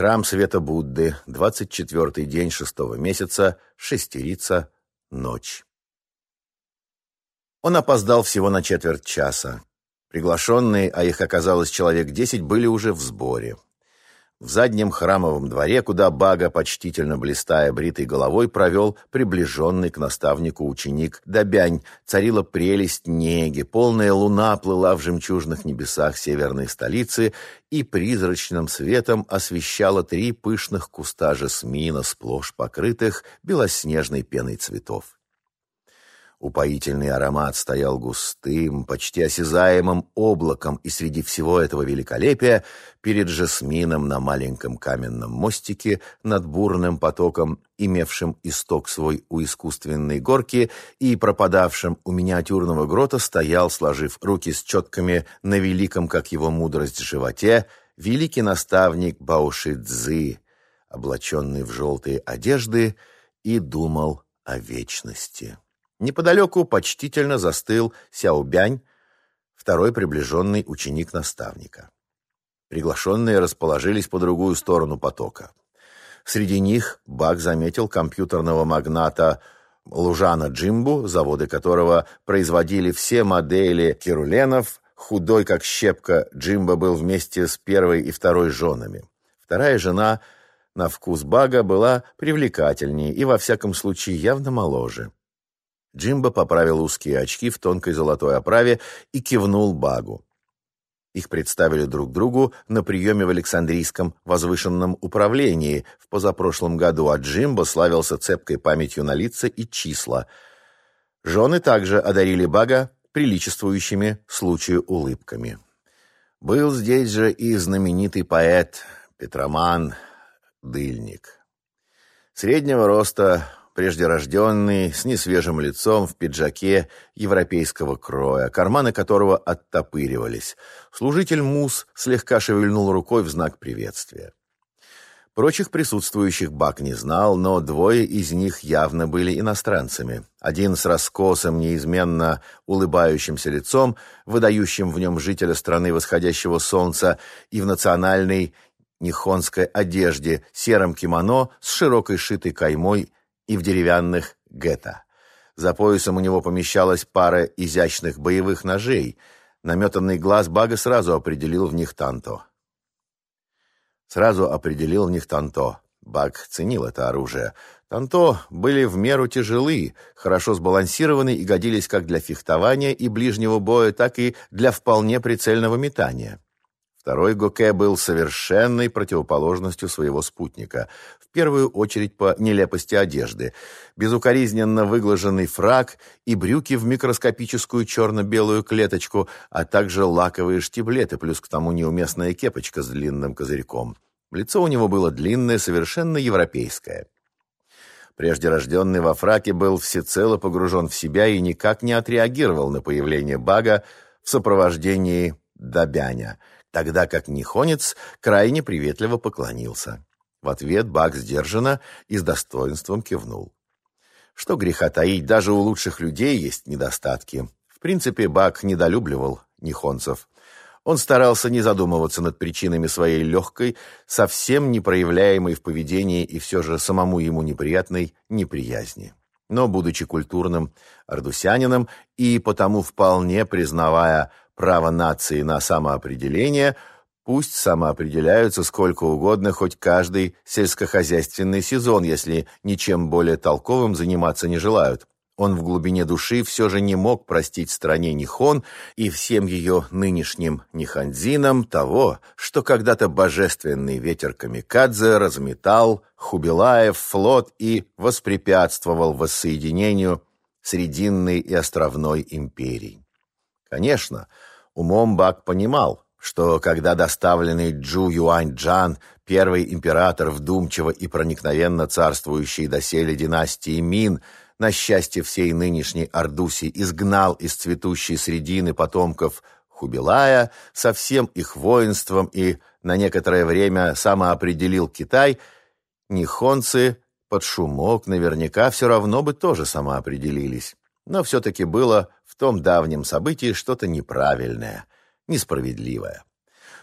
Храм Света Будды, 24-й день шестого месяца, шестерица, ночь. Он опоздал всего на четверть часа. Приглашенные, а их оказалось человек десять, были уже в сборе. В заднем храмовом дворе, куда Бага, почтительно блистая бритой головой, провел приближенный к наставнику ученик Добянь, царила прелесть неги, полная луна плыла в жемчужных небесах северной столицы и призрачным светом освещала три пышных куста жасмина, сплошь покрытых белоснежной пеной цветов. Упоительный аромат стоял густым, почти осязаемым облаком, и среди всего этого великолепия перед жасмином на маленьком каменном мостике над бурным потоком, имевшим исток свой у искусственной горки и пропадавшим у миниатюрного грота, стоял, сложив руки с четками на великом, как его мудрость, животе, великий наставник Бауши Цзы, облаченный в желтые одежды, и думал о вечности. Неподалеку почтительно застыл Сяобянь, второй приближенный ученик наставника. Приглашенные расположились по другую сторону потока. Среди них Бак заметил компьютерного магната Лужана Джимбу, заводы которого производили все модели кируленов. Худой, как щепка, Джимба был вместе с первой и второй женами. Вторая жена на вкус Бага была привлекательнее и, во всяком случае, явно моложе. Джимбо поправил узкие очки в тонкой золотой оправе и кивнул Багу. Их представили друг другу на приеме в Александрийском возвышенном управлении в позапрошлом году, а Джимбо славился цепкой памятью на лица и числа. Жены также одарили Бага приличествующими случаю улыбками. Был здесь же и знаменитый поэт Петроман Дыльник. Среднего роста, прежде рожденный, с несвежим лицом, в пиджаке европейского кроя, карманы которого оттопыривались. Служитель Мус слегка шевельнул рукой в знак приветствия. Прочих присутствующих Бак не знал, но двое из них явно были иностранцами. Один с раскосым, неизменно улыбающимся лицом, выдающим в нем жителя страны восходящего солнца, и в национальной нихонской одежде, сером кимоно с широкой шитой каймой и в деревянных гетто. За поясом у него помещалась пара изящных боевых ножей. Наметанный глаз Бага сразу определил в них танто. Сразу определил в них танто. Баг ценил это оружие. Танто были в меру тяжелы, хорошо сбалансированы и годились как для фехтования и ближнего боя, так и для вполне прицельного метания. Второй Гоке был совершенной противоположностью своего спутника, в первую очередь по нелепости одежды. Безукоризненно выглаженный фраг и брюки в микроскопическую черно-белую клеточку, а также лаковые штиблеты, плюс к тому неуместная кепочка с длинным козырьком. Лицо у него было длинное, совершенно европейское. Прежде рожденный во фраке был всецело погружен в себя и никак не отреагировал на появление Бага в сопровождении Добяня – тогда как Нихонец крайне приветливо поклонился. В ответ Бак сдержанно и с достоинством кивнул. Что греха таить, даже у лучших людей есть недостатки. В принципе, Бак недолюбливал нихонцев. Он старался не задумываться над причинами своей легкой, совсем не проявляемой в поведении и все же самому ему неприятной неприязни. Но, будучи культурным ардусянином и потому вполне признавая право нации на самоопределение, пусть самоопределяются сколько угодно хоть каждый сельскохозяйственный сезон, если ничем более толковым заниматься не желают. Он в глубине души все же не мог простить стране Нихон и всем ее нынешним Ниханзинам того, что когда-то божественный ветер Камикадзе разметал Хубилаев флот и воспрепятствовал воссоединению Срединной и Островной империй. Конечно, Умом Бак понимал, что когда доставленный Джу Юань Джан, первый император вдумчиво и проникновенно царствующий доселе династии Мин, на счастье всей нынешней Ордуси изгнал из цветущей средины потомков Хубилая со всем их воинством и на некоторое время самоопределил Китай, нихонцы под шумок наверняка все равно бы тоже самоопределились. Но все-таки было том давнем событии что-то неправильное, несправедливое.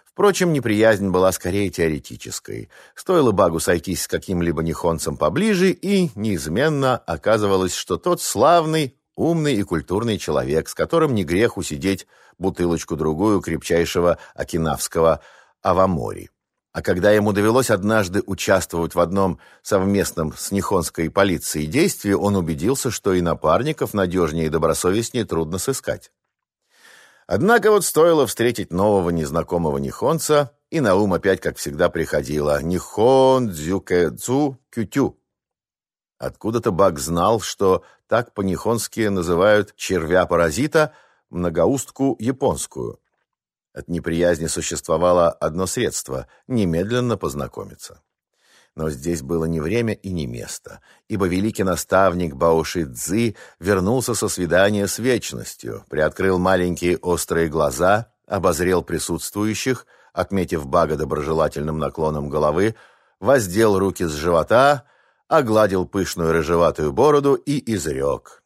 Впрочем, неприязнь была скорее теоретической. Стоило Багу сойтись с каким-либо нихонцем поближе, и неизменно оказывалось, что тот славный, умный и культурный человек, с которым не грех усидеть бутылочку-другую крепчайшего окинавского авамори. А когда ему довелось однажды участвовать в одном совместном с Нихонской полицией действии, он убедился, что и напарников надежнее и добросовестнее трудно сыскать. Однако вот стоило встретить нового незнакомого нихонца, и на ум опять, как всегда, приходило «Нихон дзюкэдзу кютю». Откуда-то Бак знал, что так по-нихонски называют червя-паразита, многоустку японскую. От неприязни существовало одно средство – немедленно познакомиться. Но здесь было не время и не место, ибо великий наставник Баоши Цзы вернулся со свидания с вечностью, приоткрыл маленькие острые глаза, обозрел присутствующих, отметив Бага доброжелательным наклоном головы, воздел руки с живота, огладил пышную рыжеватую бороду и изрек.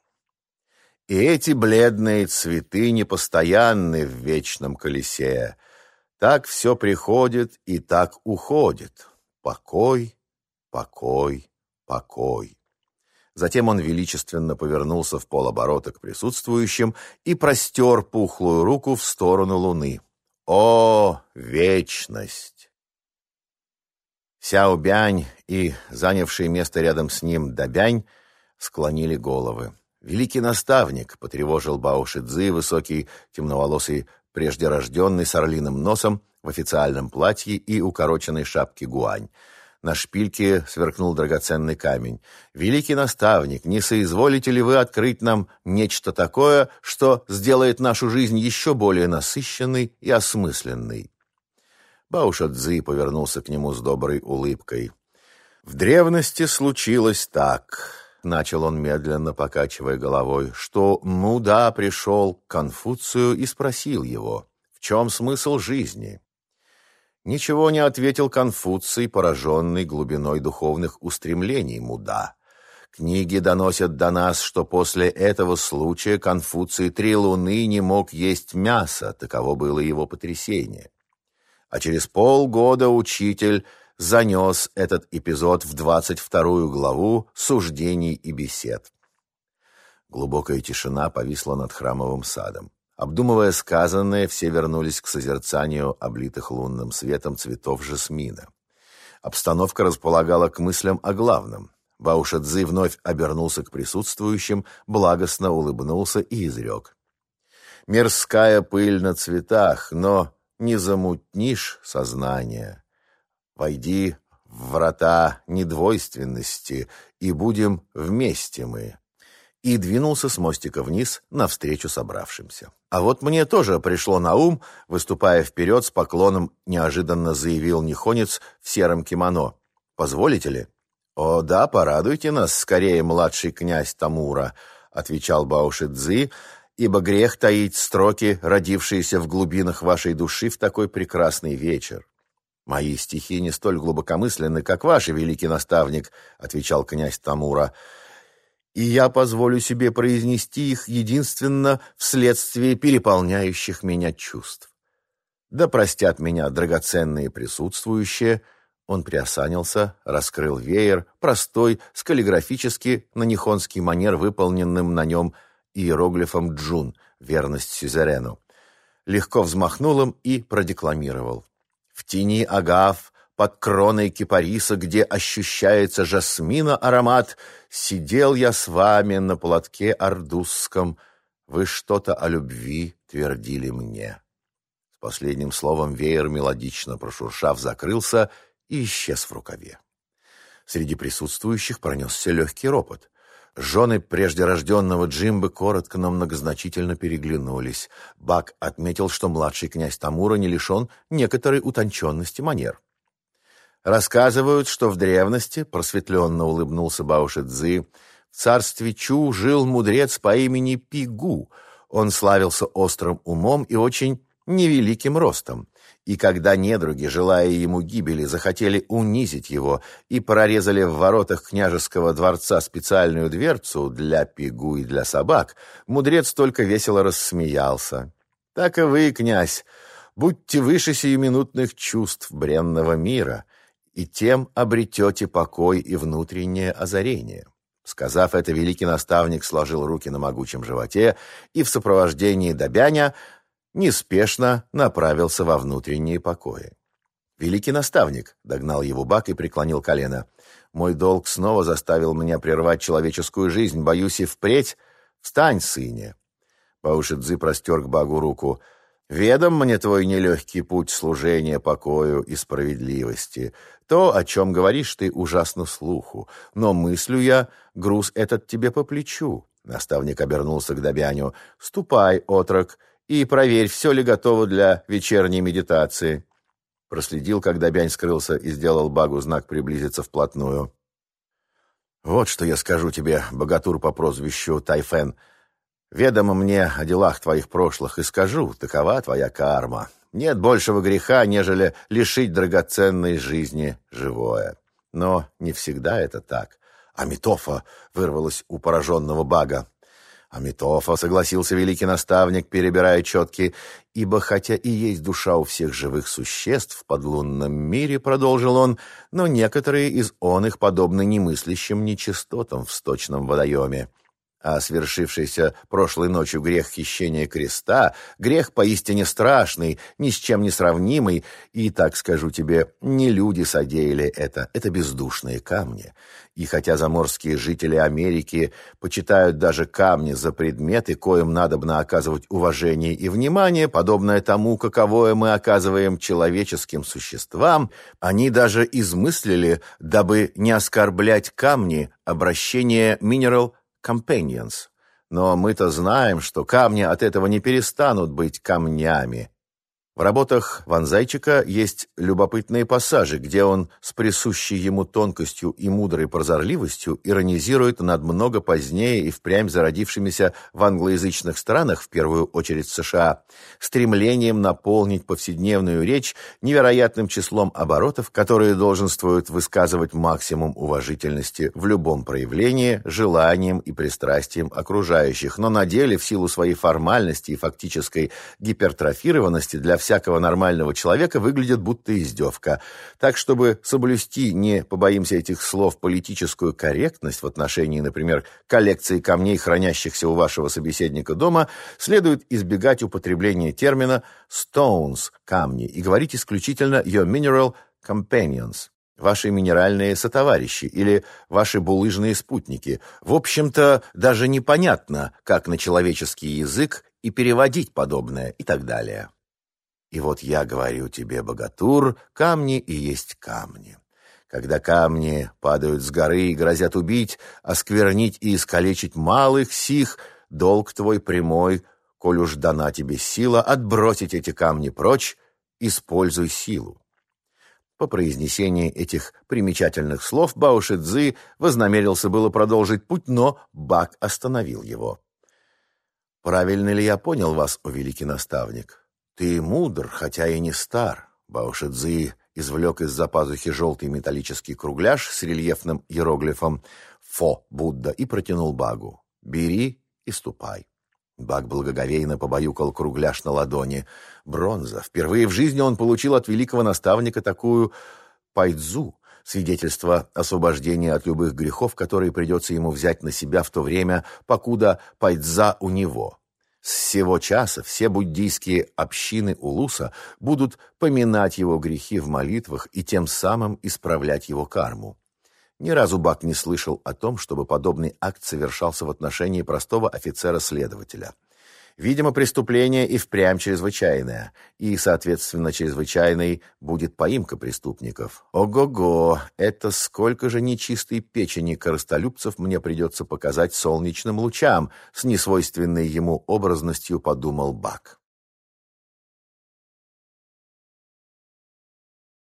И эти бледные цветы непостоянны в вечном колесе. Так все приходит и так уходит. Покой, покой, покой. Затем он величественно повернулся в полоборота к присутствующим и простер пухлую руку в сторону луны. О, вечность! Сяо Бянь и занявший место рядом с ним Дабянь склонили головы. Великий наставник потревожил Бауши Цзы, высокий, темноволосый, прежде рожденный с орлиным носом, в официальном платье и укороченной шапке гуань. На шпильке сверкнул драгоценный камень. «Великий наставник, не соизволите ли вы открыть нам нечто такое, что сделает нашу жизнь еще более насыщенной и осмысленной?» Бауша Цзы повернулся к нему с доброй улыбкой. «В древности случилось так», — начал он медленно, покачивая головой, «что Муда пришел к Конфуцию и спросил его, в чем смысл жизни?» Ничего не ответил Конфуций, пораженный глубиной духовных устремлений Муда. Книги доносят до нас, что после этого случая Конфуций три луны не мог есть мясо, таково было его потрясение. А через полгода учитель занес этот эпизод в двадцать вторую главу «Суждений и бесед». Глубокая тишина повисла над храмовым садом. Обдумывая сказанное, все вернулись к созерцанию облитых лунным светом цветов жасмина. Обстановка располагала к мыслям о главном. Баушадзы вновь обернулся к присутствующим, благостно улыбнулся и изрек. «Мирская пыль на цветах, но не замутнишь сознание. Войди в врата недвойственности, и будем вместе мы» и двинулся с мостика вниз навстречу собравшимся. А вот мне тоже пришло на ум, выступая вперед с поклоном, неожиданно заявил Нихонец в сером кимоно. «Позволите ли?» «О, да, порадуйте нас, скорее, младший князь Тамура», — отвечал Бауши Цзы, «ибо грех таить строки, родившиеся в глубинах вашей души в такой прекрасный вечер». «Мои стихи не столь глубокомысленны, как ваши, великий наставник», — отвечал князь Тамура, — и я позволю себе произнести их единственно вследствие переполняющих меня чувств. Да простят меня драгоценные присутствующие, он приосанился, раскрыл веер, простой, с каллиграфически на нихонский манер выполненным на нем иероглифом «Джун» — верность сюзерену. Легко взмахнул им и продекламировал. «В тени агав под кроной кипариса, где ощущается жасмина аромат, сидел я с вами на платке ордузском. Вы что-то о любви твердили мне. С последним словом веер, мелодично прошуршав, закрылся и исчез в рукаве. Среди присутствующих пронесся легкий ропот. Жены прежде рожденного Джимбы коротко, но многозначительно переглянулись. Бак отметил, что младший князь Тамура не лишен некоторой утонченности манер. Рассказывают, что в древности, просветленно улыбнулся Бауши Цзы, в царстве Чу жил мудрец по имени Пигу. Он славился острым умом и очень невеликим ростом. И когда недруги, желая ему гибели, захотели унизить его и прорезали в воротах княжеского дворца специальную дверцу для пигу и для собак, мудрец только весело рассмеялся. «Так и вы, князь, Будьте выше сиюминутных чувств бренного мира, и тем обретете покой и внутреннее озарение. Сказав это, великий наставник сложил руки на могучем животе и в сопровождении Добяня неспешно направился во внутренние покои. «Великий наставник!» — догнал его Бак и преклонил колено. «Мой долг снова заставил меня прервать человеческую жизнь. Боюсь и впредь. Встань, сыне!» Баушидзы простер к Багу руку. «Ведом мне твой нелегкий путь служения покою и справедливости. То, о чем говоришь ты, ужасно слуху. Но мыслю я, груз этот тебе по плечу». Наставник обернулся к Добяню. «Ступай, отрок, и проверь, все ли готово для вечерней медитации». Проследил, когда Бянь скрылся, и сделал Багу знак приблизиться вплотную. «Вот что я скажу тебе, богатур по прозвищу Тайфен», Ведомо мне о делах твоих прошлых, и скажу, такова твоя карма. Нет большего греха, нежели лишить драгоценной жизни живое. Но не всегда это так. Амитофа вырвалось у пораженного бага. Амитофа, согласился великий наставник, перебирая четки, ибо хотя и есть душа у всех живых существ в подлунном мире, продолжил он, но некоторые из он их подобны немыслящим нечистотам в сточном водоеме а свершившийся прошлой ночью грех хищения креста, грех поистине страшный, ни с чем не сравнимый, и, так скажу тебе, не люди содеяли это, это бездушные камни. И хотя заморские жители Америки почитают даже камни за предметы, коим надобно оказывать уважение и внимание, подобное тому, каковое мы оказываем человеческим существам, они даже измыслили, дабы не оскорблять камни, обращение «mineral» companions. Но мы-то знаем, что камни от этого не перестанут быть камнями, в работах Ванзайчика есть любопытные пассажи, где он с присущей ему тонкостью и мудрой прозорливостью иронизирует над много позднее и впрямь зародившимися в англоязычных странах, в первую очередь США, стремлением наполнить повседневную речь невероятным числом оборотов, которые долженствуют высказывать максимум уважительности в любом проявлении, желанием и пристрастием окружающих, но на деле в силу своей формальности и фактической гипертрофированности для всякого нормального человека выглядит будто издевка. Так, чтобы соблюсти, не побоимся этих слов, политическую корректность в отношении, например, коллекции камней, хранящихся у вашего собеседника дома, следует избегать употребления термина «stones» — камни и говорить исключительно «your mineral companions» ваши минеральные сотоварищи или ваши булыжные спутники. В общем-то, даже непонятно, как на человеческий язык и переводить подобное и так далее. И вот я говорю тебе, богатур, камни и есть камни. Когда камни падают с горы и грозят убить, осквернить и искалечить малых сих, долг твой прямой, коль уж дана тебе сила, отбросить эти камни прочь, используй силу. По произнесении этих примечательных слов Баушидзы вознамерился было продолжить путь, но Бак остановил его. «Правильно ли я понял вас, о великий наставник? «Ты мудр, хотя и не стар», — Баушидзи извлек из-за пазухи желтый металлический кругляш с рельефным иероглифом «Фо, Будда» и протянул Багу. «Бери и ступай». Баг благоговейно побаюкал кругляш на ладони. Бронза. Впервые в жизни он получил от великого наставника такую пайдзу, свидетельство освобождения от любых грехов, которые придется ему взять на себя в то время, покуда пайдза у него. С сего часа все буддийские общины Улуса будут поминать его грехи в молитвах и тем самым исправлять его карму. Ни разу Бак не слышал о том, чтобы подобный акт совершался в отношении простого офицера-следователя – Видимо, преступление и впрямь чрезвычайное, и, соответственно, чрезвычайной будет поимка преступников. Ого-го, это сколько же нечистой печени коростолюбцев мне придется показать солнечным лучам, с несвойственной ему образностью подумал Бак.